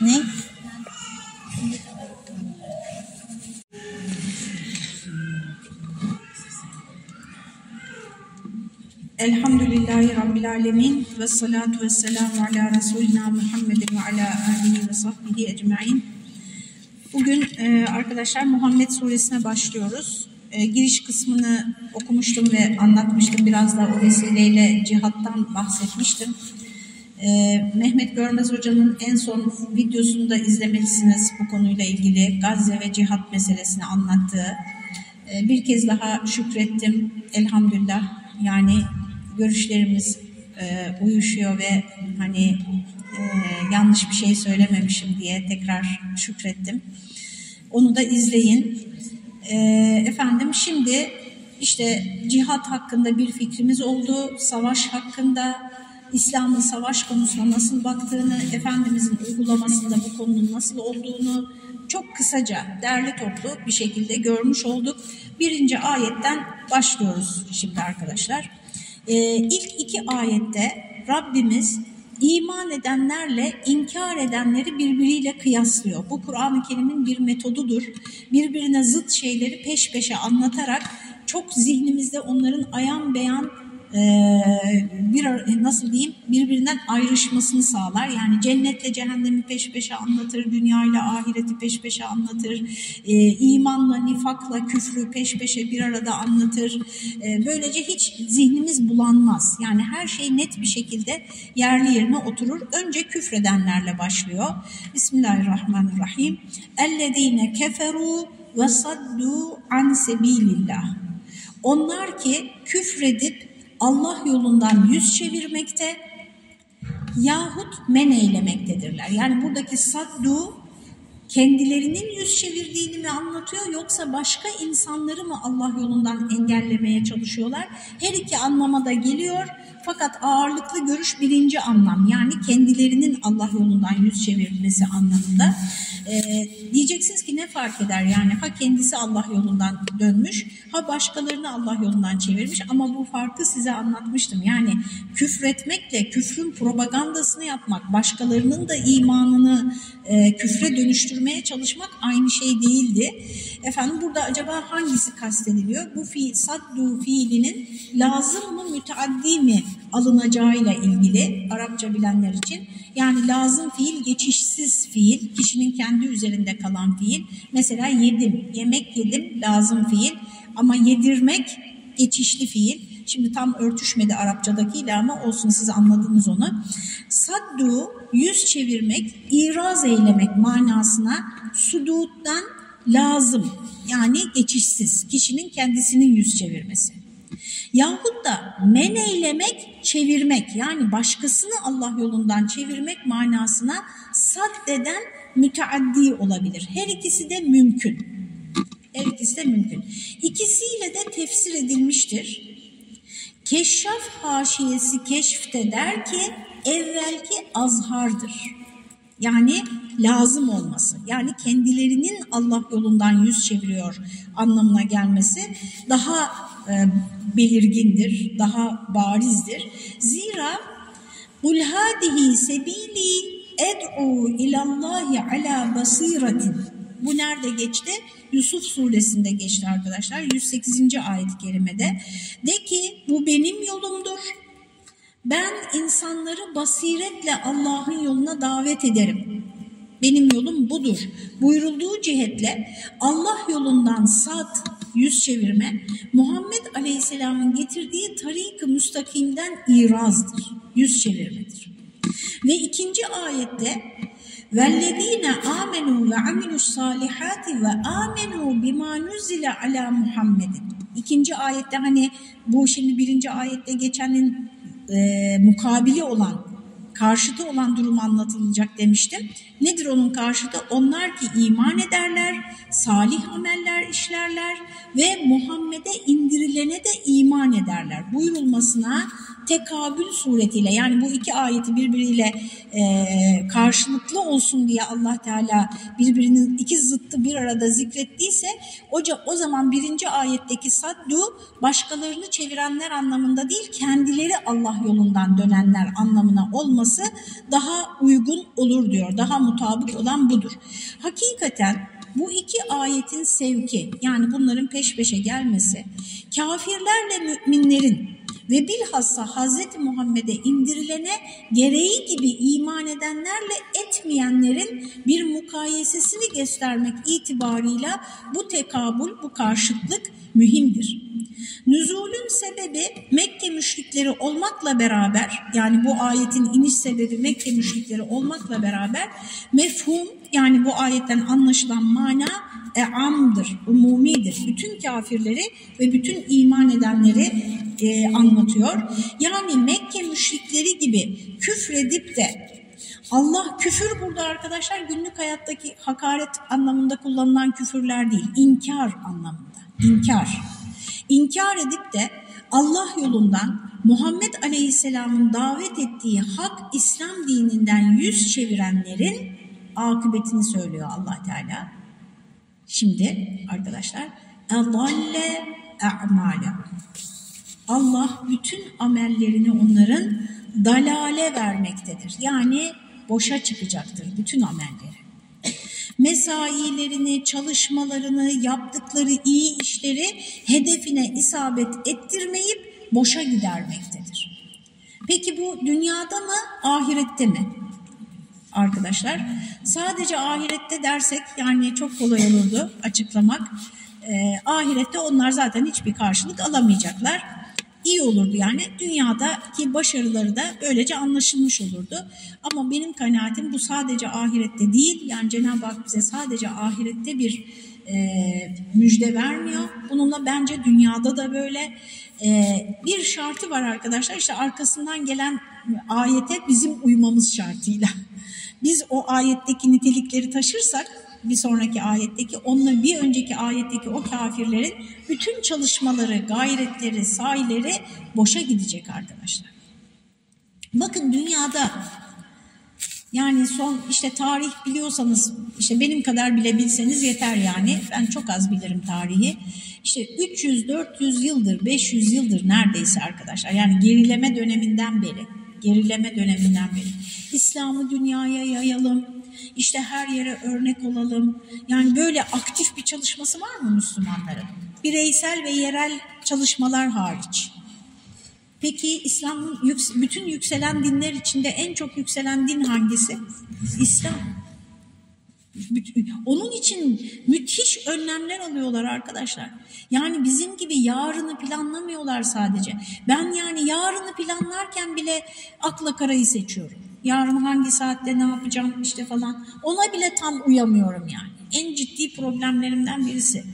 Ne? Elhamdülillahi Rabbil Alemin ve salatu ve selamu ala Resulina Muhammedin ve ala alihi ve sahbihi ecma'in. Bugün e, arkadaşlar Muhammed Suresine başlıyoruz. E, giriş kısmını okumuştum ve anlatmıştım. Biraz da o vesileyle cihattan bahsetmiştim. E, Mehmet Görmez Hoca'nın en son videosunu da izlemelisiniz bu konuyla ilgili. Gazze ve cihat meselesini anlattığı. E, bir kez daha şükrettim elhamdülillah. Yani görüşlerimiz e, uyuşuyor ve hani e, yanlış bir şey söylememişim diye tekrar şükrettim. Onu da izleyin. E, efendim şimdi işte cihat hakkında bir fikrimiz oldu, savaş hakkında, İslam'ın savaş konusuna nasıl baktığını, Efendimizin uygulamasında bu konunun nasıl olduğunu çok kısaca derli toplu bir şekilde görmüş olduk. Birinci ayetten başlıyoruz şimdi arkadaşlar. Ee, ilk iki ayette Rabbimiz iman edenlerle inkar edenleri birbiriyle kıyaslıyor. Bu Kur'an-ı Kerim'in bir metodudur. Birbirine zıt şeyleri peş peşe anlatarak çok zihnimizde onların ayan beyan bir nasıl diyeyim birbirinden ayrışmasını sağlar. Yani cennetle cehennemi peş peşe anlatır, dünya ile ahireti peş peşe anlatır, e, imanla, nifakla, küfrü peş peşe bir arada anlatır. E, böylece hiç zihnimiz bulanmaz. Yani her şey net bir şekilde yerli yerine oturur. Önce küfredenlerle başlıyor. Bismillahirrahmanirrahim. Ellezine keferu ve saddu an sebilillah. Onlar ki küfredip Allah yolundan yüz çevirmekte yahut men eylemektedirler. Yani buradaki saddu kendilerinin yüz çevirdiğini mi anlatıyor yoksa başka insanları mı Allah yolundan engellemeye çalışıyorlar? Her iki anlamada geliyor fakat ağırlıklı görüş birinci anlam yani kendilerinin Allah yolundan yüz çevirmesi anlamında. Ee, diyeceksiniz ki ne fark eder yani ha kendisi Allah yolundan dönmüş ha başkalarını Allah yolundan çevirmiş ama bu farkı size anlatmıştım. Yani küfretmekle küfrün propagandasını yapmak başkalarının da imanını e, küfre dönüştürmeye çalışmak aynı şey değildi. Efendim burada acaba hangisi kastediliyor? Bu fiil, saddu fiilinin lazım mı müteaddi mi alınacağıyla ilgili Arapça bilenler için. Yani lazım fiil geçişsiz fiil, kişinin kendi üzerinde kalan fiil. Mesela yedim, yemek yedim lazım fiil ama yedirmek geçişli fiil. Şimdi tam örtüşmedi Arapçadakiyle ama olsun siz anladınız onu. Saddu yüz çevirmek, iraz eylemek manasına suduttan lazım yani geçişsiz kişinin kendisinin yüz çevirmesi. Yahut da men eylemek, çevirmek yani başkasını Allah yolundan çevirmek manasına saddeden müteaddi olabilir. Her ikisi de mümkün. Her ikisi de mümkün. İkisiyle de tefsir edilmiştir. Keşşaf haşiyesi keşfte der ki evvelki azhardır. Yani lazım olması. Yani kendilerinin Allah yolundan yüz çeviriyor anlamına gelmesi daha e, belirgindir, daha barizdir. Zira Kul hadihi sebili ed'u ilallahi ala basiratin. Bu nerede geçti? Yusuf suresinde geçti arkadaşlar. 108. ayet-i kerimede. De ki bu benim yolumdur. Ben insanları basiretle Allah'ın yoluna davet ederim. Benim yolum budur. Buyurulduğu cihetle Allah yolundan sat, yüz çevirme, Muhammed Aleyhisselam'ın getirdiği tarik-ı müstakimden irazdır, yüz çevirmedir. Ve ikinci ayette وَالَّذ۪ينَ آمَنُوا وَعَمِلُوا الصَّالِحَاتِ وَآمَنُوا بِمَا نُزِّلَ عَلَى مُحَمَّدٍ İkinci ayette hani bu şimdi birinci ayette geçenin mukabili olan, karşıtı olan durum anlatılacak demiştim. Nedir onun karşıtı? Onlar ki iman ederler, salih ameller işlerler ve Muhammed'e indirilene de iman ederler. Buyurulmasına tekabül suretiyle yani bu iki ayeti birbiriyle e, karşılıklı olsun diye Allah Teala birbirinin iki zıttı bir arada zikrettiyse o, o zaman birinci ayetteki saddu başkalarını çevirenler anlamında değil kendileri Allah yolundan dönenler anlamına olması daha uygun olur diyor. Daha mutabık olan budur. Hakikaten bu iki ayetin sevki yani bunların peş peşe gelmesi kafirlerle müminlerin ve bilhassa Hz. Muhammed'e indirilene gereği gibi iman edenlerle etmeyenlerin bir mukayesesini göstermek itibarıyla bu tekabül, bu karşıtlık mühimdir. Nüzulün sebebi Mekke müşrikleri olmakla beraber yani bu ayetin iniş sebebi Mekke müşrikleri olmakla beraber mefhum yani bu ayetten anlaşılan mana e'amdır, umumidir. Bütün kafirleri ve bütün iman edenleri e, anlatıyor. Yani Mekke müşrikleri gibi küfredip de Allah küfür burada arkadaşlar günlük hayattaki hakaret anlamında kullanılan küfürler değil, inkar anlamında, inkar. İnkar edip de Allah yolundan Muhammed Aleyhisselam'ın davet ettiği hak İslam dininden yüz çevirenlerin akıbetini söylüyor Allah Teala. Şimdi arkadaşlar edalle a'male. Allah bütün amellerini onların dalale vermektedir. Yani boşa çıkacaktır bütün amelleri. Mesailerini, çalışmalarını, yaptıkları iyi işleri hedefine isabet ettirmeyip boşa gidermektedir. Peki bu dünyada mı, ahirette mi? arkadaşlar. Sadece ahirette dersek yani çok kolay olurdu açıklamak. E, ahirette onlar zaten hiçbir karşılık alamayacaklar. İyi olurdu yani dünyadaki başarıları da böylece anlaşılmış olurdu. Ama benim kanaatim bu sadece ahirette değil yani Cenab-ı Hak bize sadece ahirette bir e, müjde vermiyor. Bununla bence dünyada da böyle e, bir şartı var arkadaşlar işte arkasından gelen ayete bizim uymamız şartıyla. Biz o ayetteki nitelikleri taşırsak bir sonraki ayetteki onunla bir önceki ayetteki o kafirlerin bütün çalışmaları, gayretleri, sahileri boşa gidecek arkadaşlar. Bakın dünyada yani son işte tarih biliyorsanız işte benim kadar bile bilseniz yeter yani. Ben çok az bilirim tarihi. İşte 300, 400 yıldır, 500 yıldır neredeyse arkadaşlar. Yani gerileme döneminden beri, gerileme döneminden beri İslam'ı dünyaya yayalım, işte her yere örnek olalım. Yani böyle aktif bir çalışması var mı Müslümanların? Bireysel ve yerel çalışmalar hariç. Peki İslam'ın bütün yükselen dinler içinde en çok yükselen din hangisi? İslam. Onun için müthiş önlemler alıyorlar arkadaşlar. Yani bizim gibi yarını planlamıyorlar sadece. Ben yani yarını planlarken bile akla karayı seçiyorum. Yarın hangi saatte ne yapacağım işte falan. Ona bile tam uyamıyorum yani. En ciddi problemlerimden birisi.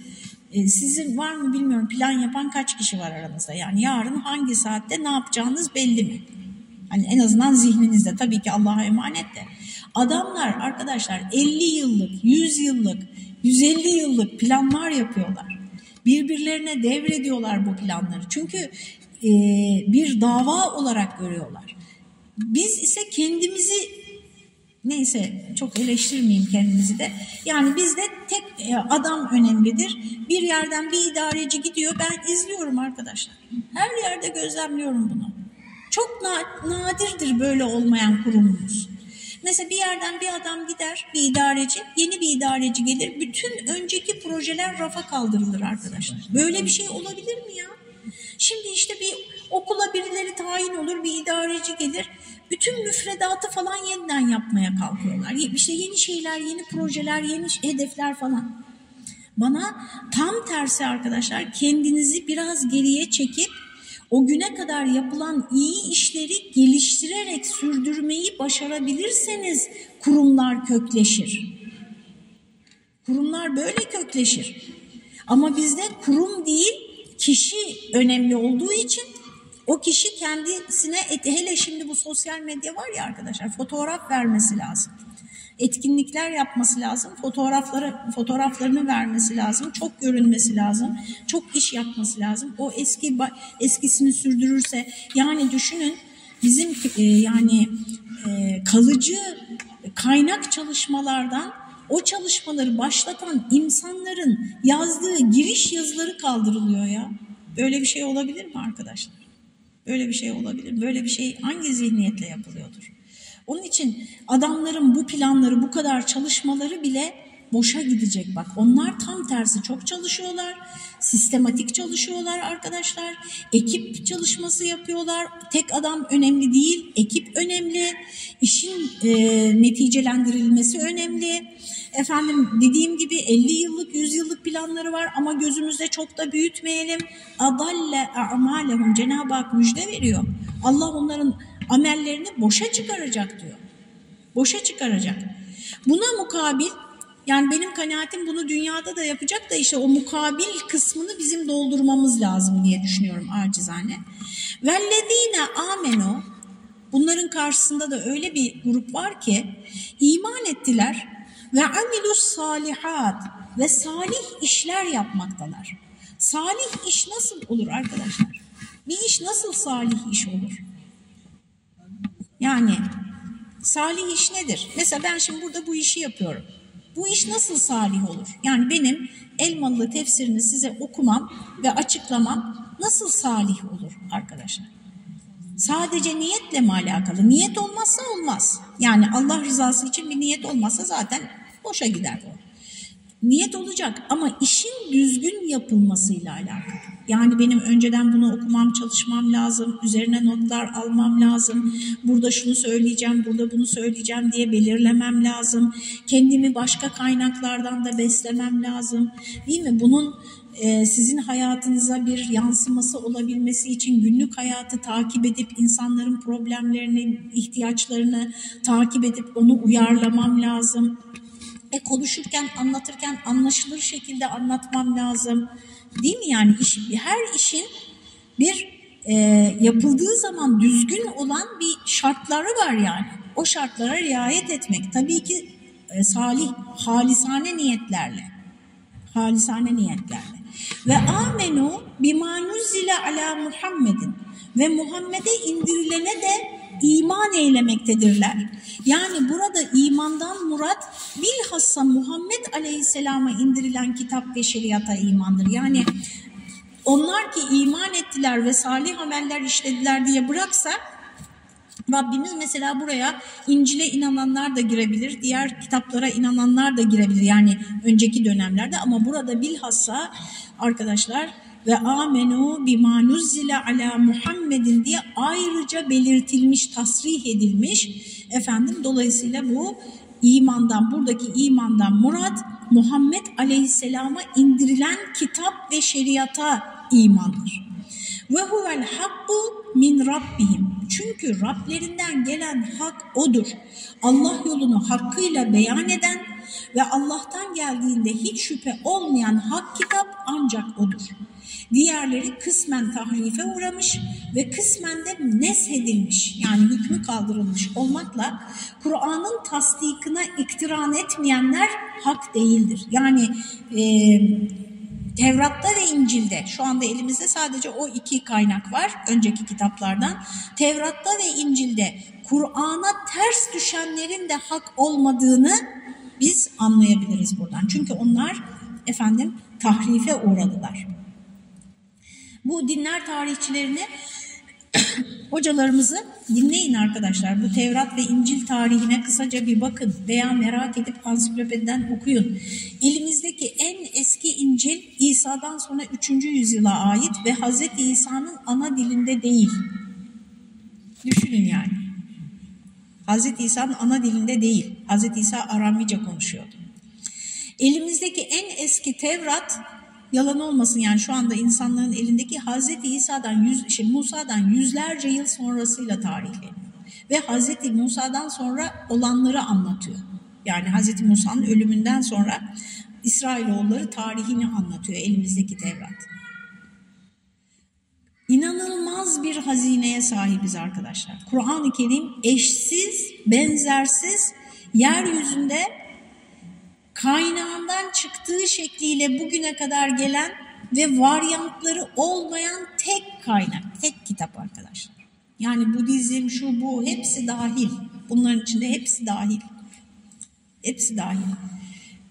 Ee, sizin var mı bilmiyorum plan yapan kaç kişi var aranızda? Yani yarın hangi saatte ne yapacağınız belli mi? Hani en azından zihninizde tabii ki Allah'a emanet de. Adamlar arkadaşlar 50 yıllık, 100 yıllık, 150 yıllık planlar yapıyorlar. Birbirlerine devrediyorlar bu planları. Çünkü e, bir dava olarak görüyorlar. Biz ise kendimizi neyse çok eleştirmeyeyim kendimizi de. Yani bizde tek e, adam önemlidir. Bir yerden bir idareci gidiyor. Ben izliyorum arkadaşlar. Her yerde gözlemliyorum bunu. Çok nadirdir böyle olmayan kurumumuz. Mesela bir yerden bir adam gider, bir idareci, yeni bir idareci gelir. Bütün önceki projeler rafa kaldırılır arkadaşlar. Böyle bir şey olabilir mi ya? Şimdi işte bir okula birileri tayin olur, bir idareci gelir. Bütün müfredatı falan yeniden yapmaya kalkıyorlar. İşte yeni şeyler, yeni projeler, yeni hedefler falan. Bana tam tersi arkadaşlar kendinizi biraz geriye çekip o güne kadar yapılan iyi işleri geliştirerek sürdürmeyi başarabilirseniz kurumlar kökleşir. Kurumlar böyle kökleşir. Ama bizde kurum değil kişi önemli olduğu için o kişi kendisine hele şimdi bu sosyal medya var ya arkadaşlar fotoğraf vermesi lazım. etkinlikler yapması lazım, fotoğrafları fotoğraflarını vermesi lazım, çok görünmesi lazım, çok iş yapması lazım. O eski eskisini sürdürürse yani düşünün bizim e, yani e, kalıcı kaynak çalışmalardan o çalışmaları başlatan insanların yazdığı giriş yazıları kaldırılıyor ya. Böyle bir şey olabilir mi arkadaşlar? Böyle bir şey olabilir. Böyle bir şey hangi zihniyetle yapılıyordur? Onun için adamların bu planları, bu kadar çalışmaları bile boşa gidecek bak. Onlar tam tersi çok çalışıyorlar. Sistematik çalışıyorlar arkadaşlar. Ekip çalışması yapıyorlar. Tek adam önemli değil, ekip önemli. İşin e, neticelendirilmesi önemli. Efendim dediğim gibi 50 yıllık, 100 yıllık planları var ama gözümüzde çok da büyütmeyelim. Adalle a'malehum Cenab-ı Hak müjde veriyor. Allah onların amellerini boşa çıkaracak diyor. Boşa çıkaracak. Buna mukabil yani benim kanaatim bunu dünyada da yapacak da işte o mukabil kısmını bizim doldurmamız lazım diye düşünüyorum acizane. Vellezine amenu bunların karşısında da öyle bir grup var ki iman ettiler ve amilus salihat ve salih işler yapmaktalar. Salih iş nasıl olur arkadaşlar? Bir iş nasıl salih iş olur? Yani salih iş nedir? Mesela ben şimdi burada bu işi yapıyorum. Bu iş nasıl salih olur? Yani benim Elmalı tefsirini size okumam ve açıklamam nasıl salih olur arkadaşlar? Sadece niyetle mi alakalı? Niyet olmazsa olmaz. Yani Allah rızası için bir niyet olmazsa zaten boşa gider o. Niyet olacak ama işin düzgün yapılmasıyla alakalı. Yani benim önceden bunu okumam, çalışmam lazım, üzerine notlar almam lazım, burada şunu söyleyeceğim, burada bunu söyleyeceğim diye belirlemem lazım. Kendimi başka kaynaklardan da beslemem lazım. Değil mi? Bunun e, sizin hayatınıza bir yansıması olabilmesi için günlük hayatı takip edip insanların problemlerini, ihtiyaçlarını takip edip onu uyarlamam lazım. E konuşurken, anlatırken anlaşılır şekilde anlatmam lazım. Değil mi yani? İş, her işin bir e, yapıldığı zaman düzgün olan bir şartları var yani. O şartlara riayet etmek. Tabii ki e, salih, halisane niyetlerle. Halisane niyetlerle. Ve amenu bimanuzile ala Muhammedin ve Muhammed'e indirilene de iman eylemektedirler. Yani burada imandan murat bilhassa Muhammed Aleyhisselam'a indirilen kitap ve şeriata imandır. Yani onlar ki iman ettiler ve salih ameller işlediler diye bıraksa Rabbimiz mesela buraya İncil'e inananlar da girebilir, diğer kitaplara inananlar da girebilir yani önceki dönemlerde ama burada bilhassa arkadaşlar ve amenu bima nuzzile ala Muhammedin diye ayrıca belirtilmiş, tasrih edilmiş. Efendim dolayısıyla bu imandan, buradaki imandan murat Muhammed aleyhisselama indirilen kitap ve şeriata imandır. Ve huvel hakku min rabbihim. Çünkü Rablerinden gelen hak odur. Allah yolunu hakkıyla beyan eden ve Allah'tan geldiğinde hiç şüphe olmayan hak kitap ancak odur. Diğerleri kısmen tahrife uğramış ve kısmen de neshedilmiş yani hükmü kaldırılmış olmakla Kur'an'ın tasdikine iktiran etmeyenler hak değildir. Yani e, Tevrat'ta ve İncil'de şu anda elimizde sadece o iki kaynak var önceki kitaplardan. Tevrat'ta ve İncil'de Kur'an'a ters düşenlerin de hak olmadığını biz anlayabiliriz buradan. Çünkü onlar efendim tahrife uğradılar. Bu dinler tarihçilerini hocalarımızı dinleyin arkadaşlar. Bu Tevrat ve İncil tarihine kısaca bir bakın veya merak edip ansiklopediden okuyun. Elimizdeki en eski İncil İsa'dan sonra 3. yüzyıla ait ve Hazreti İsa'nın ana dilinde değil. Düşünün yani. Hazreti İsa'nın ana dilinde değil. Hazreti İsa Aramice konuşuyordu. Elimizdeki en eski Tevrat yalan olmasın yani şu anda insanların elindeki Hazreti İsa'dan yüz, şey, Musa'dan yüzlerce yıl sonrasıyla tarihleniyor. Ve Hazreti Musa'dan sonra olanları anlatıyor. Yani Hazreti Musa'nın ölümünden sonra İsrailoğulları tarihini anlatıyor elimizdeki Tevrat. İnanılmaz bir hazineye sahibiz arkadaşlar. Kur'an-ı Kerim eşsiz, benzersiz yeryüzünde kaynağından çıktığı şekliyle bugüne kadar gelen ve varyantları olmayan tek kaynak, tek kitap arkadaşlar. Yani Budizm, şu bu hepsi dahil. Bunların içinde hepsi dahil. Hepsi dahil.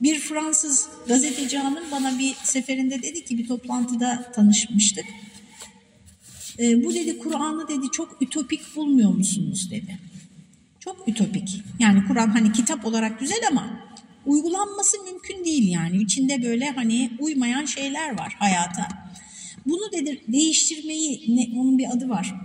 Bir Fransız gazeteci hanım bana bir seferinde dedi ki bir toplantıda tanışmıştık. E, bu dedi Kur'an'ı dedi çok ütopik bulmuyor musunuz dedi. Çok ütopik. Yani Kur'an hani kitap olarak güzel ama uygulanması mümkün değil yani. İçinde böyle hani uymayan şeyler var hayata. Bunu dedi değiştirmeyi, ne, onun bir adı var.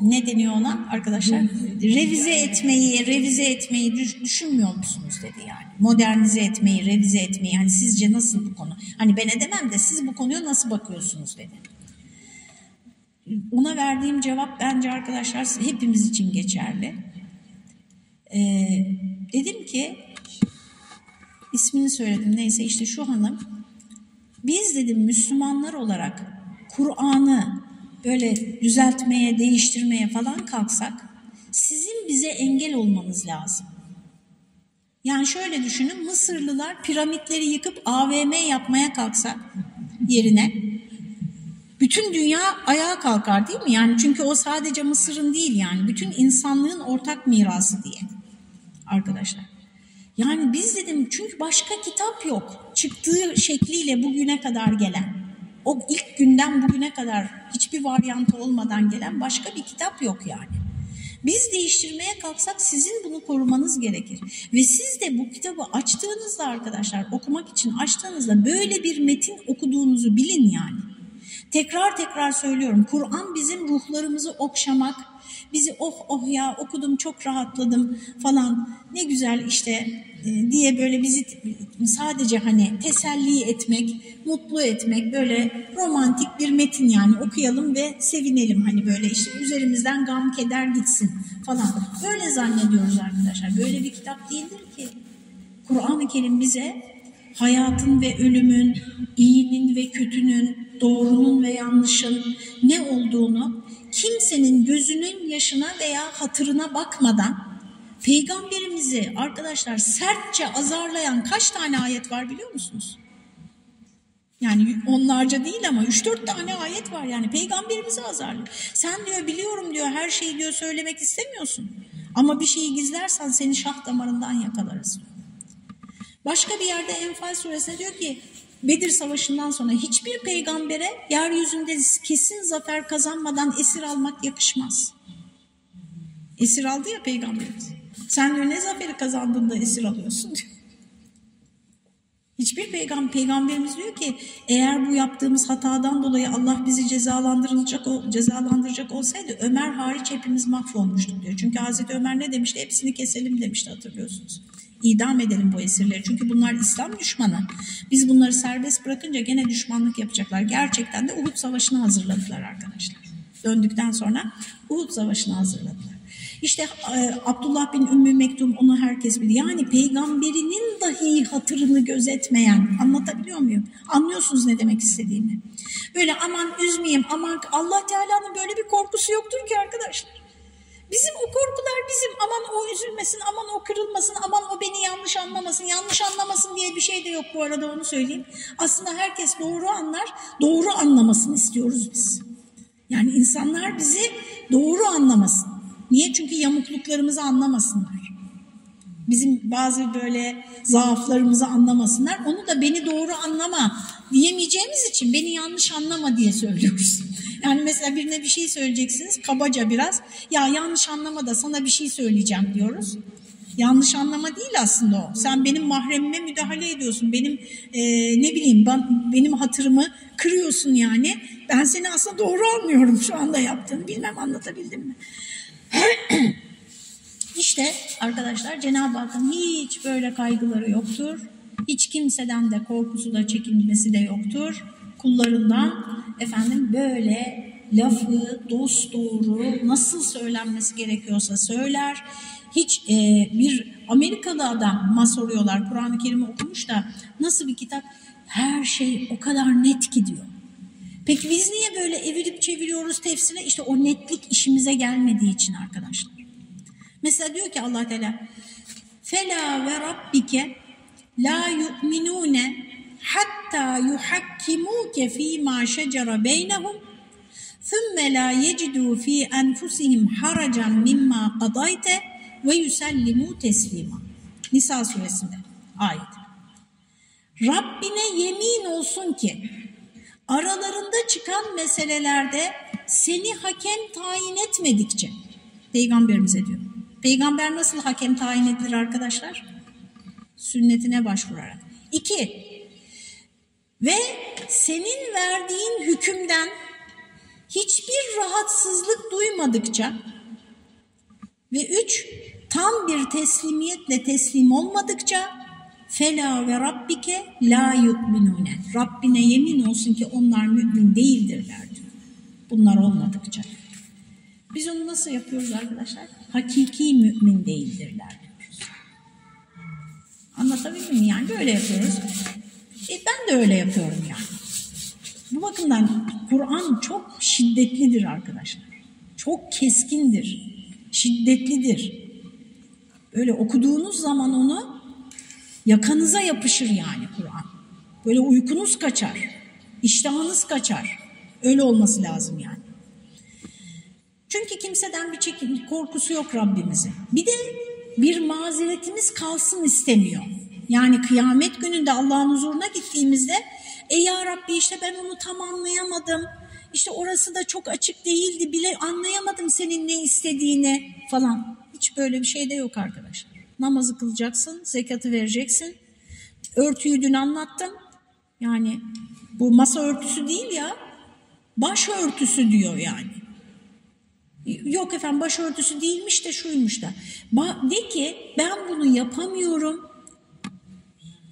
Ne deniyor ona arkadaşlar? Revize etmeyi, revize etmeyi düşünmüyor musunuz dedi yani. Modernize etmeyi, revize etmeyi. Hani sizce nasıl bu konu? Hani ben edemem de siz bu konuya nasıl bakıyorsunuz dedi. Ona verdiğim cevap bence arkadaşlar hepimiz için geçerli. Ee, dedim ki ismini söyledim neyse işte şu hanım biz dedim Müslümanlar olarak Kur'an'ı böyle düzeltmeye, değiştirmeye falan kalksak sizin bize engel olmanız lazım. Yani şöyle düşünün Mısırlılar piramitleri yıkıp AVM yapmaya kalksa yerine bütün dünya ayağa kalkar değil mi? Yani çünkü o sadece Mısır'ın değil yani bütün insanlığın ortak mirası diye arkadaşlar. Yani biz dedim çünkü başka kitap yok. Çıktığı şekliyle bugüne kadar gelen. O ilk günden bugüne kadar hiçbir varyantı olmadan gelen başka bir kitap yok yani. Biz değiştirmeye kalksak sizin bunu korumanız gerekir. Ve siz de bu kitabı açtığınızda arkadaşlar okumak için açtığınızda böyle bir metin okuduğunuzu bilin yani. Tekrar tekrar söylüyorum Kur'an bizim ruhlarımızı okşamak, bizi oh oh ya okudum çok rahatladım falan ne güzel işte e, diye böyle bizi sadece hani teselli etmek, mutlu etmek böyle romantik bir metin yani okuyalım ve sevinelim hani böyle işte üzerimizden gam keder gitsin falan. Böyle zannediyoruz arkadaşlar. Böyle bir kitap değildir ki. Kur'an-ı Kerim bize hayatın ve ölümün, iyinin ve kötünün, doğrunun ve yanlışın ne olduğunu kimsenin gözünün yaşına veya hatırına bakmadan peygamberimizi arkadaşlar sertçe azarlayan kaç tane ayet var biliyor musunuz? Yani onlarca değil ama 3-4 tane ayet var yani peygamberimizi azarlıyor. Sen diyor biliyorum diyor her şeyi diyor söylemek istemiyorsun. Ama bir şeyi gizlersen seni şah damarından yakalarız. Başka bir yerde Enfal suresinde diyor ki Bedir Savaşı'ndan sonra hiçbir peygambere yeryüzünde kesin zafer kazanmadan esir almak yakışmaz. Esir aldı ya peygamberimiz. Sen diyor ne zaferi kazandığında esir alıyorsun diyor. Hiçbir peygamber, peygamberimiz diyor ki eğer bu yaptığımız hatadan dolayı Allah bizi cezalandıracak cezalandıracak olsaydı Ömer hariç hepimiz mahvolmuştuk diyor. Çünkü Hazreti Ömer ne demişti? Hepsini keselim demişti hatırlıyorsunuz. İdam edelim bu esirleri. Çünkü bunlar İslam düşmanı. Biz bunları serbest bırakınca gene düşmanlık yapacaklar. Gerçekten de Uhud Savaşı'nı hazırladılar arkadaşlar. Döndükten sonra Uhud Savaşı'nı hazırladılar. İşte e, Abdullah bin Ümmü Mektum onu herkes bilir. Yani peygamberinin dahi hatırını gözetmeyen anlatabiliyor muyum? Anlıyorsunuz ne demek istediğimi. Böyle aman üzmeyeyim aman Allah Teala'nın böyle bir korkusu yoktur ki arkadaşlar. Bizim o korkular bizim aman o üzülmesin, aman o kırılmasın, aman o beni yanlış anlamasın, yanlış anlamasın diye bir şey de yok bu arada onu söyleyeyim. Aslında herkes doğru anlar, doğru anlamasını istiyoruz biz. Yani insanlar bizi doğru anlamasın. Niye? Çünkü yamukluklarımızı anlamasınlar. Bizim bazı böyle zaaflarımızı anlamasınlar. Onu da beni doğru anlama diyemeyeceğimiz için beni yanlış anlama diye söylüyoruz. Yani mesela birine bir şey söyleyeceksiniz kabaca biraz. Ya yanlış anlama da sana bir şey söyleyeceğim diyoruz. Yanlış anlama değil aslında o. Sen benim mahremime müdahale ediyorsun. Benim e, ne bileyim ben, benim hatırımı kırıyorsun yani. Ben seni aslında doğru anlıyorum şu anda yaptığını. Bilmem anlatabildim mi? İşte arkadaşlar Cenab-ı Hakk'ın hiç böyle kaygıları yoktur. Hiç kimseden de korkusu da çekinmesi de yoktur. Kullarından efendim böyle lafı dost doğru nasıl söylenmesi gerekiyorsa söyler. Hiç e, bir Amerikalı adam soruyorlar Kur'an-ı Kerim'i okumuş da nasıl bir kitap? Her şey o kadar net gidiyor. Peki biz niye böyle evirip çeviriyoruz tefsire? İşte o netlik işimize gelmediği için arkadaşlar. Mesela diyor ki Allah Teala ve rabbike la yu'minune hatta yuhakkimuke fîmâ şecere beynehum ثُمَّ لَا يَجِدُوا ف۪ي أَنْفُسِهِمْ حَرَجًا مِمَّا قَضَيْتَ وَيُسَلِّمُوا تَسْلِيمًا Nisa suresinde ayet. Rabbine yemin olsun ki aralarında çıkan meselelerde seni hakem tayin etmedikçe peygamberimize diyor. Peygamber nasıl hakem tayin edilir arkadaşlar? Sünnetine başvurarak. İki, ve senin verdiğin hükümden hiçbir rahatsızlık duymadıkça ve üç, tam bir teslimiyetle teslim olmadıkça fela ve rabbike la yu'minune. Rabbine yemin olsun ki onlar mümin değildirler. Bunlar olmadıkça. Biz onu nasıl yapıyoruz arkadaşlar? Hakiki mümin değildirler. Anlatabildim mi? Yani böyle yapıyoruz. E ben de öyle yapıyorum yani. Bu bakımdan Kur'an çok şiddetlidir arkadaşlar. Çok keskindir, şiddetlidir. Böyle okuduğunuz zaman onu yakanıza yapışır yani Kur'an. Böyle uykunuz kaçar, iştahınız kaçar. Öyle olması lazım yani. Çünkü kimseden bir çekim, korkusu yok Rabbimizin. Bir de bir mazeretimiz kalsın istemiyor. Yani kıyamet gününde Allah'ın huzuruna gittiğimizde e ya Rabbi işte ben onu tam anlayamadım. İşte orası da çok açık değildi bile anlayamadım senin ne istediğini falan. Hiç böyle bir şey de yok arkadaşlar. Namazı kılacaksın, zekatı vereceksin. Örtüyü dün anlattım. Yani bu masa örtüsü değil ya, baş örtüsü diyor yani. Yok efendim başörtüsü değilmiş de şuymuş da. De ki ben bunu yapamıyorum.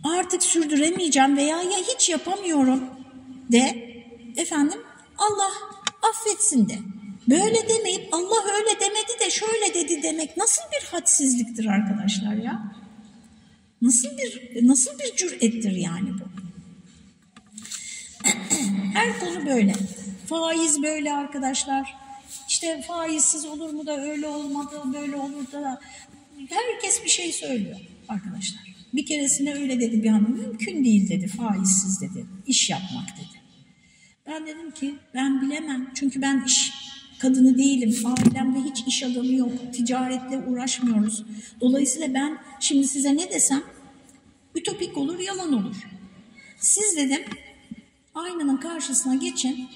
Artık sürdüremeyeceğim veya ya hiç yapamıyorum de. Efendim Allah affetsin de. Böyle demeyip Allah öyle demedi de şöyle dedi demek nasıl bir hadsizliktir arkadaşlar ya? Nasıl bir nasıl bir cürettir yani bu? Her konu böyle. Faiz böyle arkadaşlar. İşte faizsiz olur mu da öyle olmadı, böyle olur da herkes bir şey söylüyor arkadaşlar. Bir keresinde öyle dedi bir hanım, mümkün değil dedi, faizsiz dedi, iş yapmak dedi. Ben dedim ki ben bilemem çünkü ben iş kadını değilim, ailemde hiç iş adamı yok, ticaretle uğraşmıyoruz. Dolayısıyla ben şimdi size ne desem ütopik olur, yalan olur. Siz dedim aynanın karşısına geçin,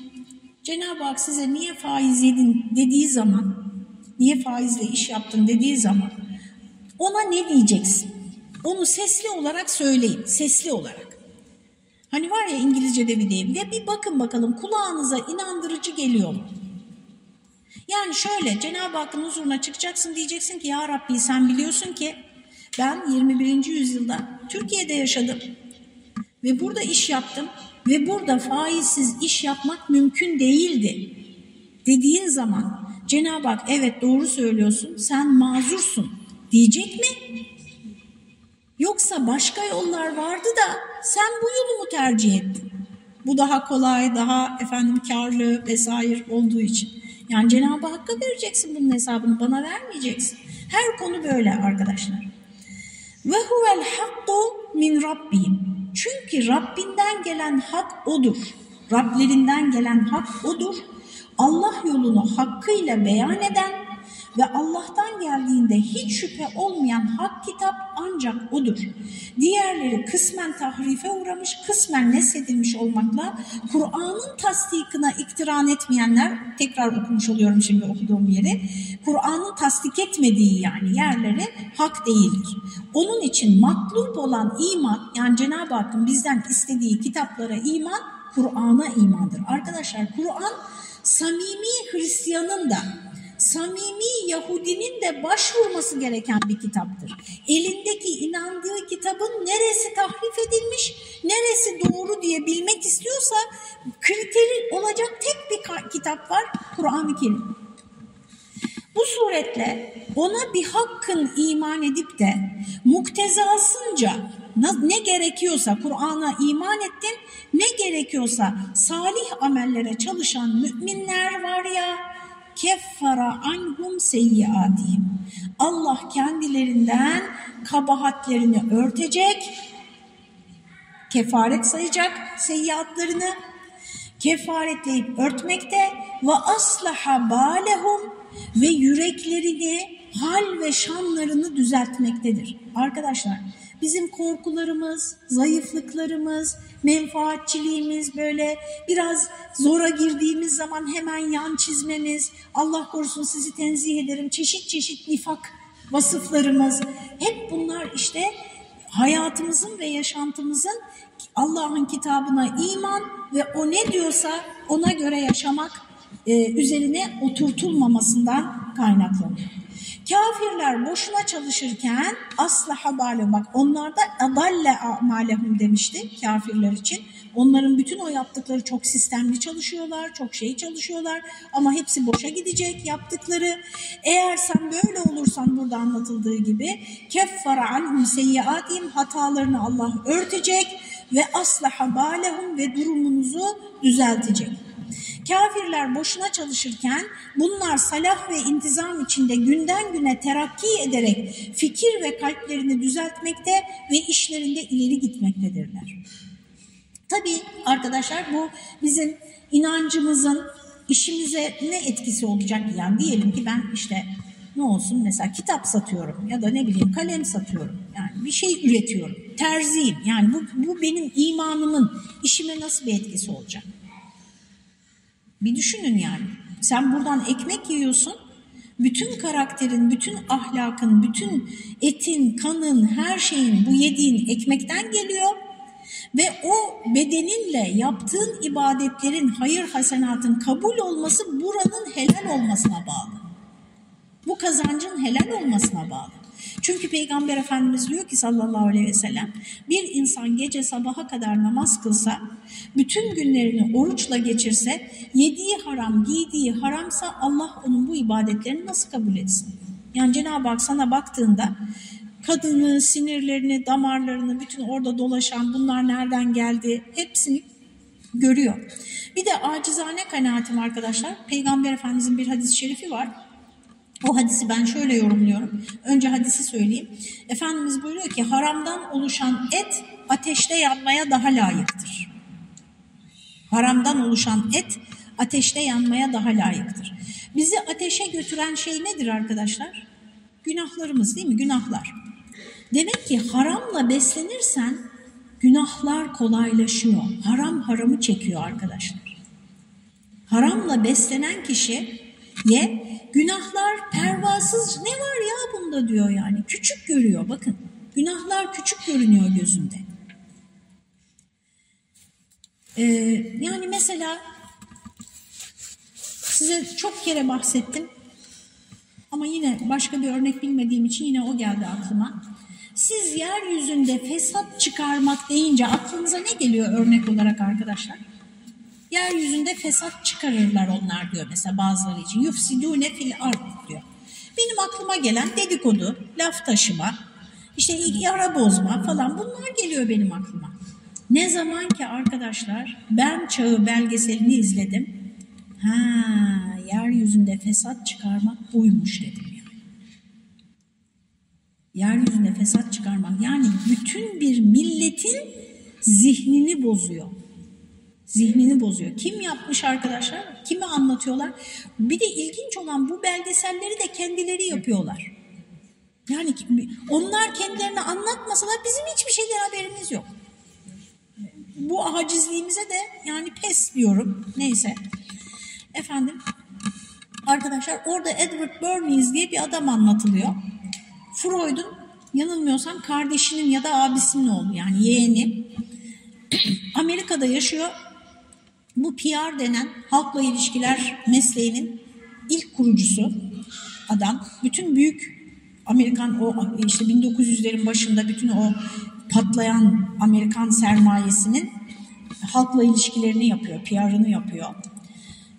Cenab-ı Hak size niye faiz yedin dediği zaman, niye faizle iş yaptın dediği zaman ona ne diyeceksin? Onu sesli olarak söyleyin, sesli olarak. Hani var ya İngilizce'de bir deyim ve bir bakın bakalım kulağınıza inandırıcı geliyor mu? Yani şöyle Cenab-ı Hakk'ın huzuruna çıkacaksın diyeceksin ki ya Rabbi sen biliyorsun ki ben 21. yüzyılda Türkiye'de yaşadım ve burada iş yaptım ve burada faizsiz iş yapmak mümkün değildi dediğin zaman Cenab-ı Hak evet doğru söylüyorsun sen mazursun diyecek mi? Yoksa başka yollar vardı da sen bu yolu mu tercih ettin? Bu daha kolay, daha efendim karlı vesaire olduğu için. Yani Cenab-ı Hakk'a vereceksin bunun hesabını, bana vermeyeceksin. Her konu böyle arkadaşlar. Ve huvel hakku min rabbihim. Çünkü Rabbinden gelen hak odur. Rablerinden gelen hak odur. Allah yolunu hakkıyla beyan eden ve Allah'tan geldiğinde hiç şüphe olmayan hak kitap ancak odur. Diğerleri kısmen tahrife uğramış, kısmen nesedilmiş olmakla Kur'an'ın tasdikine iktiran etmeyenler, tekrar okumuş oluyorum şimdi okuduğum yeri, Kur'an'ın tasdik etmediği yani yerleri hak değildir. Onun için matlub olan iman, yani Cenab-ı Hakk'ın bizden istediği kitaplara iman, Kur'an'a imandır. Arkadaşlar Kur'an samimi Hristiyanın da samimi Yahudinin de başvurması gereken bir kitaptır. Elindeki inandığı kitabın neresi tahrif edilmiş, neresi doğru diye bilmek istiyorsa kriteri olacak tek bir kitap var Kur'an-ı Kerim. Bu suretle ona bir hakkın iman edip de muktezasınca ne gerekiyorsa Kur'an'a iman ettin, ne gerekiyorsa salih amellere çalışan müminler var ya keffara anhum seyyiatihim. Allah kendilerinden kabahatlerini örtecek, kefaret sayacak seyyiatlarını, kefaretleyip örtmekte ve aslaha balehum ve yüreklerini, hal ve şanlarını düzeltmektedir. Arkadaşlar bizim korkularımız, zayıflıklarımız, menfaatçiliğimiz böyle biraz zora girdiğimiz zaman hemen yan çizmemiz, Allah korusun sizi tenzih ederim, çeşit çeşit nifak vasıflarımız hep bunlar işte hayatımızın ve yaşantımızın Allah'ın kitabına iman ve o ne diyorsa ona göre yaşamak e, üzerine oturtulmamasından kaynaklanıyor. Kafirler boşuna çalışırken asla habale bak onlar da adalle amalehum demişti kafirler için. Onların bütün o yaptıkları çok sistemli çalışıyorlar, çok şey çalışıyorlar ama hepsi boşa gidecek yaptıkları. Eğer sen böyle olursan burada anlatıldığı gibi keffara anhum seyyiatim hatalarını Allah örtecek ve aslaha balehum ve durumunuzu düzeltecek. Kafirler boşuna çalışırken bunlar salah ve intizam içinde günden güne terakki ederek fikir ve kalplerini düzeltmekte ve işlerinde ileri gitmektedirler. Tabii arkadaşlar bu bizim inancımızın işimize ne etkisi olacak? Yani diyelim ki ben işte ne olsun mesela kitap satıyorum ya da ne bileyim kalem satıyorum. Yani bir şey üretiyorum. Terziyim. Yani bu, bu benim imanımın işime nasıl bir etkisi olacak? Bir düşünün yani. Sen buradan ekmek yiyorsun. Bütün karakterin, bütün ahlakın, bütün etin, kanın, her şeyin bu yediğin ekmekten geliyor. Ve o bedeninle yaptığın ibadetlerin, hayır hasenatın kabul olması buranın helal olmasına bağlı. Bu kazancın helal olmasına bağlı. Çünkü Peygamber Efendimiz diyor ki sallallahu aleyhi ve sellem bir insan gece sabaha kadar namaz kılsa, bütün günlerini oruçla geçirse, yediği haram, giydiği haramsa Allah onun bu ibadetlerini nasıl kabul etsin? Yani Cenab-ı Hak sana baktığında kadını, sinirlerini, damarlarını, bütün orada dolaşan bunlar nereden geldi hepsini görüyor. Bir de acizane kanaatim arkadaşlar, Peygamber Efendimizin bir hadis-i şerifi var. O hadisi ben şöyle yorumluyorum. Önce hadisi söyleyeyim. Efendimiz buyuruyor ki haramdan oluşan et ateşte yanmaya daha layıktır. Haramdan oluşan et ateşte yanmaya daha layıktır. Bizi ateşe götüren şey nedir arkadaşlar? Günahlarımız değil mi? Günahlar. Demek ki haramla beslenirsen günahlar kolaylaşıyor. Haram haramı çekiyor arkadaşlar. Haramla beslenen kişi ye günahlar pervasız ne var ya bunda diyor yani. Küçük görüyor bakın. Günahlar küçük görünüyor gözünde. Ee, yani mesela size çok kere bahsettim. Ama yine başka bir örnek bilmediğim için yine o geldi aklıma. Siz yeryüzünde fesat çıkarmak deyince aklınıza ne geliyor örnek olarak arkadaşlar? Yeryüzünde fesat çıkarırlar onlar diyor mesela bazıları için. Yufsidune fil ard diyor. Benim aklıma gelen dedikodu, laf taşıma, işte yara bozma falan bunlar geliyor benim aklıma. Ne zaman ki arkadaşlar ben çağı belgeselini izledim. Ha, yeryüzünde fesat çıkarmak buymuş dedim yani. Yeryüzünde fesat çıkarmak yani bütün bir milletin zihnini bozuyor zihnini bozuyor. Kim yapmış arkadaşlar? Kimi anlatıyorlar? Bir de ilginç olan bu belgeselleri de kendileri yapıyorlar. Yani onlar kendilerini anlatmasalar bizim hiçbir şeyden haberimiz yok. Bu acizliğimize de yani pes diyorum. Neyse. Efendim arkadaşlar orada Edward Bernays diye bir adam anlatılıyor. Freud'un yanılmıyorsam kardeşinin ya da abisinin oğlu yani yeğeni. Amerika'da yaşıyor bu PR denen halkla ilişkiler mesleğinin ilk kurucusu adam. Bütün büyük Amerikan o işte 1900'lerin başında bütün o patlayan Amerikan sermayesinin halkla ilişkilerini yapıyor, PR'ını yapıyor.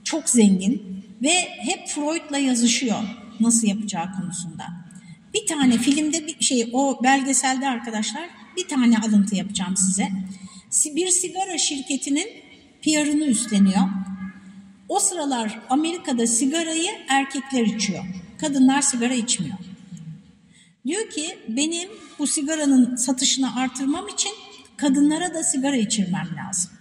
Çok zengin ve hep Freud'la yazışıyor nasıl yapacağı konusunda. Bir tane filmde bir şey o belgeselde arkadaşlar bir tane alıntı yapacağım size. Bir sigara şirketinin PR'ını üstleniyor. O sıralar Amerika'da sigarayı erkekler içiyor. Kadınlar sigara içmiyor. Diyor ki benim bu sigaranın satışını artırmam için kadınlara da sigara içirmem lazım.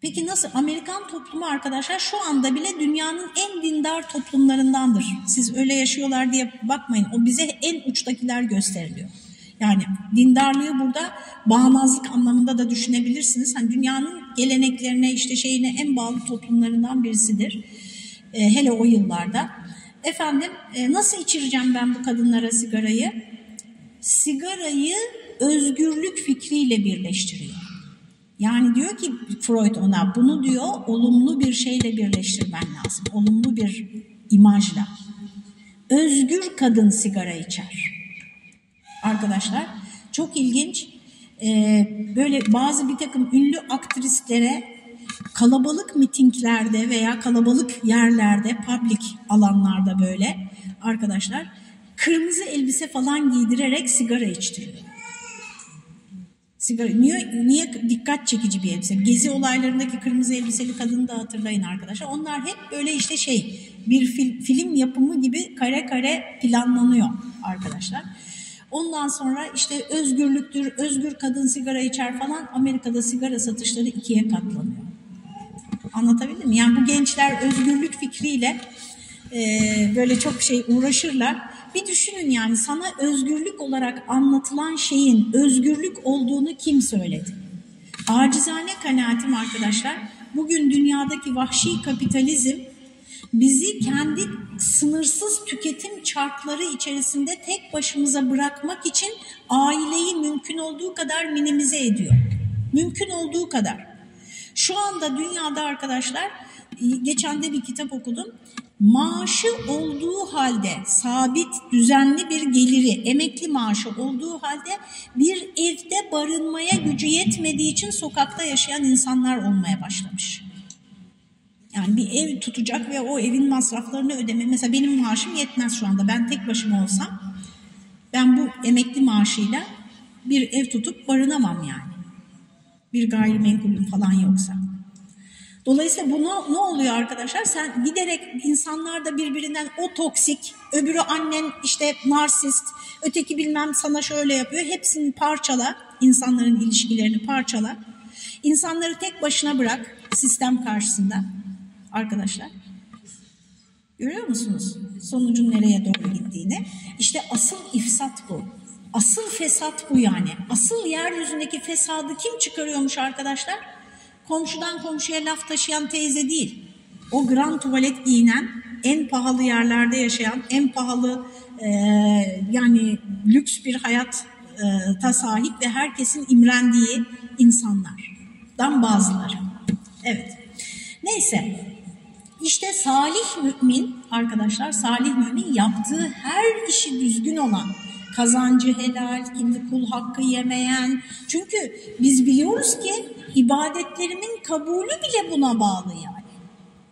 Peki nasıl? Amerikan toplumu arkadaşlar şu anda bile dünyanın en dindar toplumlarındandır. Siz öyle yaşıyorlar diye bakmayın. O bize en uçtakiler gösteriliyor. Yani dindarlığı burada bağnazlık anlamında da düşünebilirsiniz. Hani dünyanın geleneklerine işte şeyine en bağlı toplumlarından birisidir. E, hele o yıllarda. Efendim e, nasıl içireceğim ben bu kadınlara sigarayı? Sigarayı özgürlük fikriyle birleştiriyor. Yani diyor ki Freud ona bunu diyor olumlu bir şeyle birleştirmen lazım. Olumlu bir imajla. Özgür kadın sigara içer. Arkadaşlar çok ilginç. Ee, böyle bazı bir takım ünlü aktrislere kalabalık mitinglerde veya kalabalık yerlerde, public alanlarda böyle arkadaşlar kırmızı elbise falan giydirerek sigara içtiriyor. Sigara, niye, niye dikkat çekici bir elbise? Gezi olaylarındaki kırmızı elbiseli kadını da hatırlayın arkadaşlar. Onlar hep böyle işte şey bir fil, film yapımı gibi kare kare planlanıyor arkadaşlar. Ondan sonra işte özgürlüktür, özgür kadın sigara içer falan Amerika'da sigara satışları ikiye katlanıyor. Anlatabildim mi? Yani bu gençler özgürlük fikriyle e, böyle çok şey uğraşırlar. Bir düşünün yani sana özgürlük olarak anlatılan şeyin özgürlük olduğunu kim söyledi? Acizane kanaatim arkadaşlar bugün dünyadaki vahşi kapitalizm bizi kendi sınırsız tüketim çarkları içerisinde tek başımıza bırakmak için aileyi mümkün olduğu kadar minimize ediyor. Mümkün olduğu kadar. Şu anda dünyada arkadaşlar geçen de bir kitap okudum. Maaşı olduğu halde sabit düzenli bir geliri emekli maaşı olduğu halde bir evde barınmaya gücü yetmediği için sokakta yaşayan insanlar olmaya başlamış. Yani bir ev tutacak ve o evin masraflarını ödeme. Mesela benim maaşım yetmez şu anda. Ben tek başıma olsam ben bu emekli maaşıyla bir ev tutup barınamam yani. Bir gayrimenkulüm falan yoksa. Dolayısıyla bu ne, ne oluyor arkadaşlar? Sen giderek insanlar da birbirinden o toksik, öbürü annen işte narsist, öteki bilmem sana şöyle yapıyor. Hepsini parçala, insanların ilişkilerini parçala. İnsanları tek başına bırak sistem karşısında arkadaşlar. Görüyor musunuz sonucun nereye doğru gittiğini? İşte asıl ifsat bu. Asıl fesat bu yani. Asıl yeryüzündeki fesadı kim çıkarıyormuş arkadaşlar? Komşudan komşuya laf taşıyan teyze değil. O grand tuvalet giyinen, en pahalı yerlerde yaşayan, en pahalı e, yani lüks bir hayat e, ta sahip ve herkesin imrendiği insanlardan bazıları. Evet. Neyse işte salih mümin arkadaşlar salih mümin yaptığı her işi düzgün olan kazancı helal, kendi kul hakkı yemeyen. Çünkü biz biliyoruz ki ibadetlerimin kabulü bile buna bağlı yani.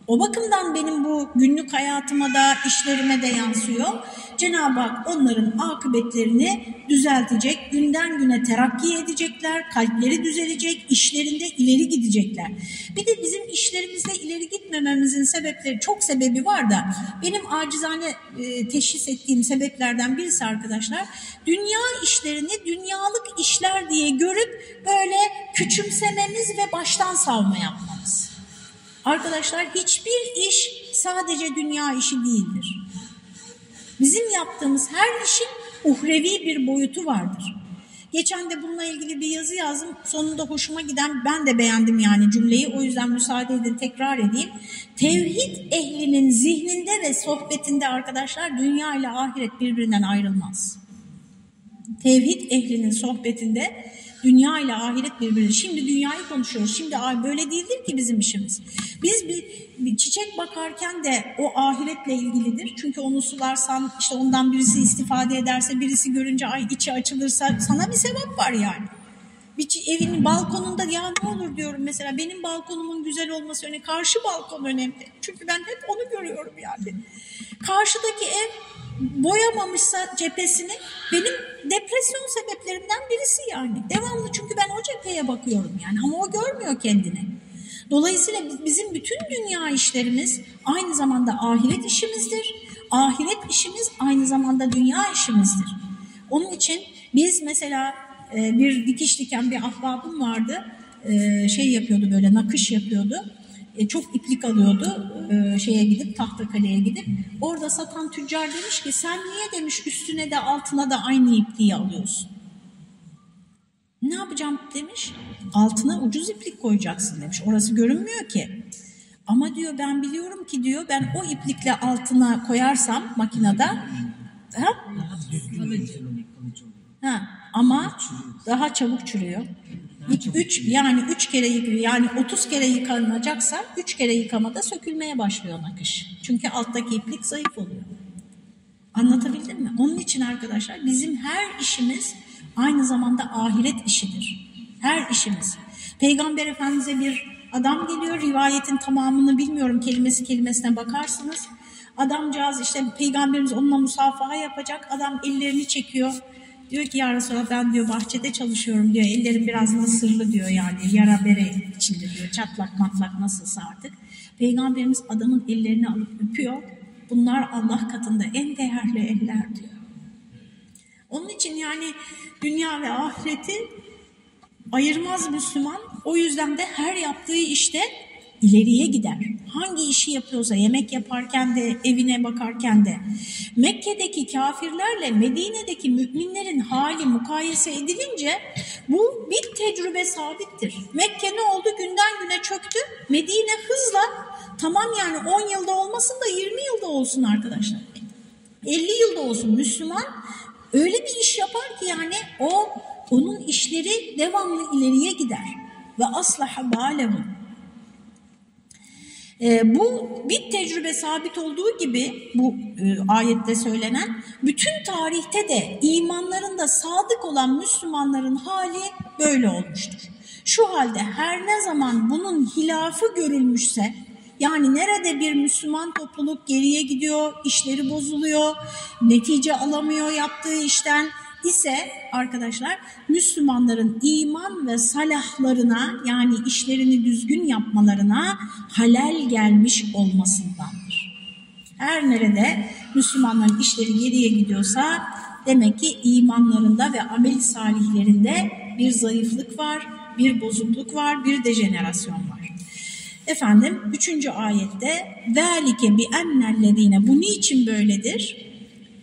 O bakımdan benim bu günlük hayatıma da işlerime de yansıyor. Cenab-ı Hak onların akıbetlerini düzeltecek, günden güne terakki edecekler, kalpleri düzelecek, işlerinde ileri gidecekler. Bir de bizim işlerimizde ileri gitmememizin sebepleri, çok sebebi var da benim acizane e, teşhis ettiğim sebeplerden birisi arkadaşlar, dünya işlerini dünyalık işler diye görüp böyle küçümsememiz ve baştan savma yapmamız. Arkadaşlar hiçbir iş sadece dünya işi değildir. Bizim yaptığımız her işin uhrevi bir boyutu vardır. Geçen de bununla ilgili bir yazı yazdım. Sonunda hoşuma giden, ben de beğendim yani cümleyi. O yüzden müsaade edin tekrar edeyim. Tevhid ehlinin zihninde ve sohbetinde arkadaşlar dünya ile ahiret birbirinden ayrılmaz. Tevhid ehlinin sohbetinde Dünya ile ahiret birbirine. Şimdi dünyayı konuşuyoruz. Şimdi böyle değildir ki bizim işimiz. Biz bir, bir çiçek bakarken de o ahiretle ilgilidir. Çünkü onu sularsan işte ondan birisi istifade ederse birisi görünce ay içi açılırsa sana bir sevap var yani. Bir evin balkonunda ya ne olur diyorum mesela benim balkonumun güzel olması önemli. Karşı balkon önemli. Çünkü ben hep onu görüyorum yani. Karşıdaki ev boyamamışsa cephesini benim depresyon sebeplerimden birisi yani. Devamlı çünkü ben o cepheye bakıyorum yani ama o görmüyor kendini. Dolayısıyla bizim bütün dünya işlerimiz aynı zamanda ahiret işimizdir. Ahiret işimiz aynı zamanda dünya işimizdir. Onun için biz mesela e, bir dikiş diken bir ahbabım vardı. E, şey yapıyordu böyle nakış yapıyordu. E, çok iplik alıyordu şeye gidip Tahtakale'ye gidip. Orada satan tüccar demiş ki sen niye demiş üstüne de altına da aynı ipliği alıyorsun. Ne yapacağım demiş. Altına ucuz iplik koyacaksın demiş. Orası görünmüyor ki. Ama diyor ben biliyorum ki diyor ben o iplikle altına koyarsam makinede ha? Ha, ama daha çabuk çürüyor. Üç, üç, yani üç kere. Yani 30 kere yıkanacaksa üç kere yıkamada sökülmeye başlıyor nakış. Çünkü alttaki iplik zayıf oluyor. Anlatabildim mi? Onun için arkadaşlar bizim her işimiz aynı zamanda ahiret işidir. Her işimiz. Peygamber Efendimiz'e bir adam geliyor. Rivayetin tamamını bilmiyorum. Kelimesi kelimesine bakarsınız. Adamcağız işte peygamberimiz onunla musafaha yapacak. Adam ellerini çekiyor. Diyor ki ya Resulallah ben diyor bahçede çalışıyorum diyor. Ellerim biraz nasırlı diyor yani yara bere içinde diyor. Çatlak matlak nasılsa artık. Peygamberimiz adamın ellerini alıp öpüyor. Bunlar Allah katında en değerli eller diyor. Onun için yani dünya ve ahireti ayırmaz Müslüman. O yüzden de her yaptığı işte ileriye gider. Hangi işi yapıyorsa yemek yaparken de evine bakarken de Mekke'deki kafirlerle Medine'deki müminlerin hali mukayese edilince bu bir tecrübe sabittir. Mekke ne oldu? Günden güne çöktü. Medine hızla tamam yani 10 yılda olmasın da 20 yılda olsun arkadaşlar. 50 yılda olsun Müslüman öyle bir iş yapar ki yani o onun işleri devamlı ileriye gider. Ve aslaha balehu e, bu bir tecrübe sabit olduğu gibi bu e, ayette söylenen bütün tarihte de imanlarında sadık olan Müslümanların hali böyle olmuştur. Şu halde her ne zaman bunun hilafı görülmüşse yani nerede bir Müslüman topluluk geriye gidiyor, işleri bozuluyor, netice alamıyor yaptığı işten ise arkadaşlar Müslümanların iman ve salahlarına yani işlerini düzgün yapmalarına halel gelmiş olmasındandır. Her nerede Müslümanların işleri geriye gidiyorsa demek ki imanlarında ve amel salihlerinde bir zayıflık var, bir bozukluk var, bir dejenerasyon var. Efendim 3. ayette ''Velike bi ennellezine'' bu niçin böyledir?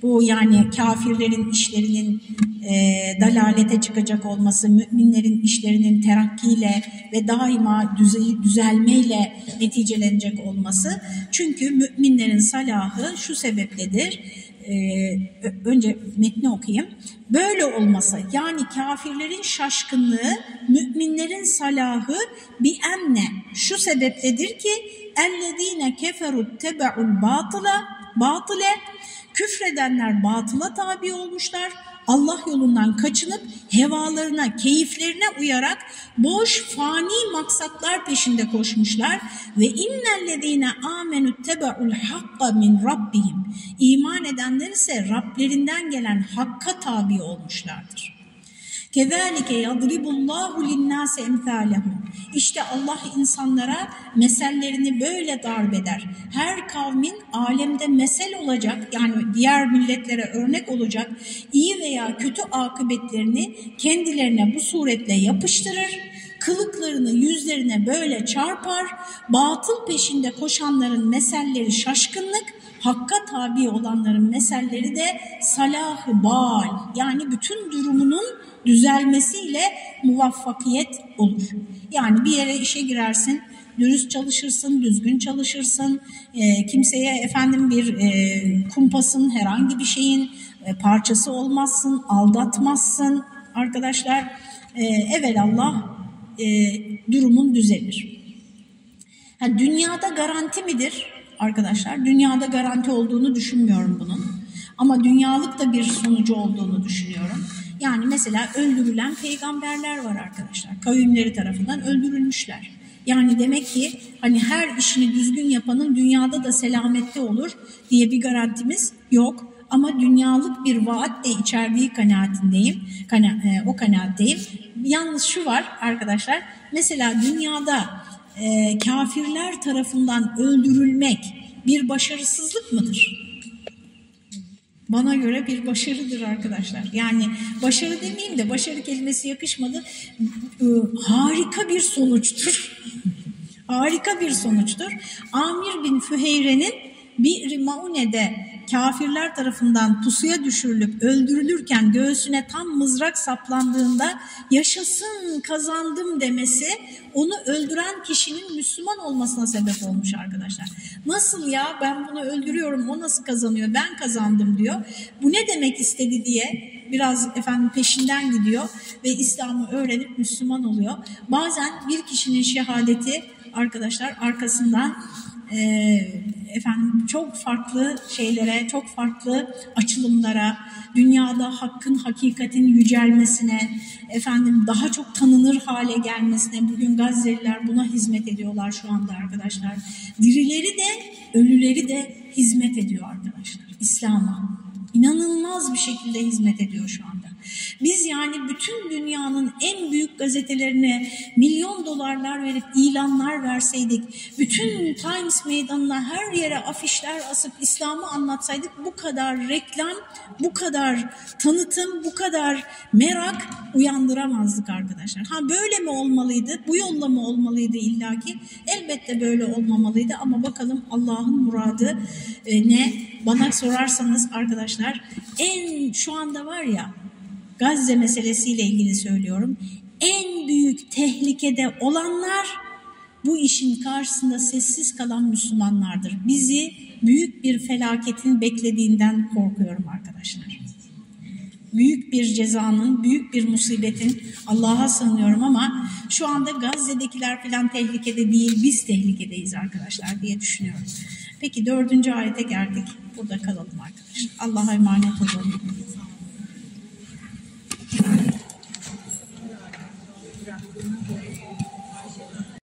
Bu yani kafirlerin işlerinin e, dalalete çıkacak olması, müminlerin işlerinin terakkiyle ve daima düzeyi, düzelmeyle neticelenecek olması. Çünkü müminlerin salahı şu sebepledir. Ee, önce metni okuyayım. Böyle olmasa yani kafirlerin şaşkınlığı, müminlerin salahı bir enne şu sebepledir ki ellezine keferut tebe'ul batıla batıle Küfredenler batıla tabi olmuşlar. Allah yolundan kaçınıp hevalarına, keyiflerine uyarak boş, fani maksatlar peşinde koşmuşlar ve innellezine amenu tebe'ul hakka min rabbihim. İman edenler ise Rablerinden gelen hakka tabi olmuşlardır. Kezalike yadribullahu linnâse emthâlehum. İşte Allah insanlara mesellerini böyle darbeder. Her kavmin alemde mesel olacak yani diğer milletlere örnek olacak iyi veya kötü akıbetlerini kendilerine bu suretle yapıştırır. Kılıklarını yüzlerine böyle çarpar. Batıl peşinde koşanların meselleri şaşkınlık, hakka tabi olanların meselleri de salah bal yani bütün durumunun düzelmesiyle muvaffakiyet olur. Yani bir yere işe girersin, dürüst çalışırsın, düzgün çalışırsın, e, kimseye efendim bir e, kumpasın, herhangi bir şeyin e, parçası olmazsın, aldatmazsın arkadaşlar. E, evelallah e, durumun düzelir. Ha, dünyada garanti midir arkadaşlar? Dünyada garanti olduğunu düşünmüyorum bunun. Ama dünyalık da bir sonucu olduğunu düşünüyorum. Yani mesela öldürülen peygamberler var arkadaşlar. Kavimleri tarafından öldürülmüşler. Yani demek ki hani her işini düzgün yapanın dünyada da selamette olur diye bir garantimiz yok. Ama dünyalık bir vaat de içerdiği kanaatindeyim. Kana, e, o kanaatteyim. Yalnız şu var arkadaşlar. Mesela dünyada e, kafirler tarafından öldürülmek bir başarısızlık mıdır? Bana göre bir başarıdır arkadaşlar. Yani başarı demeyeyim de başarı kelimesi yakışmadı. E, harika bir sonuçtur. harika bir sonuçtur. Amir bin Füheyre'nin bir Maune'de kafirler tarafından pusuya düşürülüp öldürülürken göğsüne tam mızrak saplandığında yaşasın kazandım demesi onu öldüren kişinin Müslüman olmasına sebep olmuş arkadaşlar. Nasıl ya ben bunu öldürüyorum o nasıl kazanıyor ben kazandım diyor. Bu ne demek istedi diye biraz efendim peşinden gidiyor ve İslam'ı öğrenip Müslüman oluyor. Bazen bir kişinin şehadeti arkadaşlar arkasından e, efendim çok farklı şeylere, çok farklı açılımlara, dünyada hakkın, hakikatin yücelmesine, efendim daha çok tanınır hale gelmesine bugün Gazze'liler buna hizmet ediyorlar şu anda arkadaşlar. Dirileri de, ölüleri de hizmet ediyor arkadaşlar İslam'a. İnanılmaz bir şekilde hizmet ediyor şu anda. Biz yani bütün dünyanın en büyük gazetelerine milyon dolarlar verip ilanlar verseydik, bütün Times meydanına her yere afişler asıp İslam'ı anlatsaydık bu kadar reklam, bu kadar tanıtım, bu kadar merak uyandıramazdık arkadaşlar. Ha böyle mi olmalıydı, bu yolla mı olmalıydı illaki? Elbette böyle olmamalıydı ama bakalım Allah'ın muradı e, ne? Bana sorarsanız arkadaşlar en şu anda var ya Gazze meselesiyle ilgili söylüyorum. En büyük tehlikede olanlar bu işin karşısında sessiz kalan Müslümanlardır. Bizi büyük bir felaketin beklediğinden korkuyorum arkadaşlar. Büyük bir cezanın, büyük bir musibetin Allah'a sığınıyorum ama şu anda Gazze'dekiler falan tehlikede değil, biz tehlikedeyiz arkadaşlar diye düşünüyorum. Peki dördüncü ayete geldik. Burada kalalım arkadaşlar. Allah'a emanet olun. じゃあこれもね。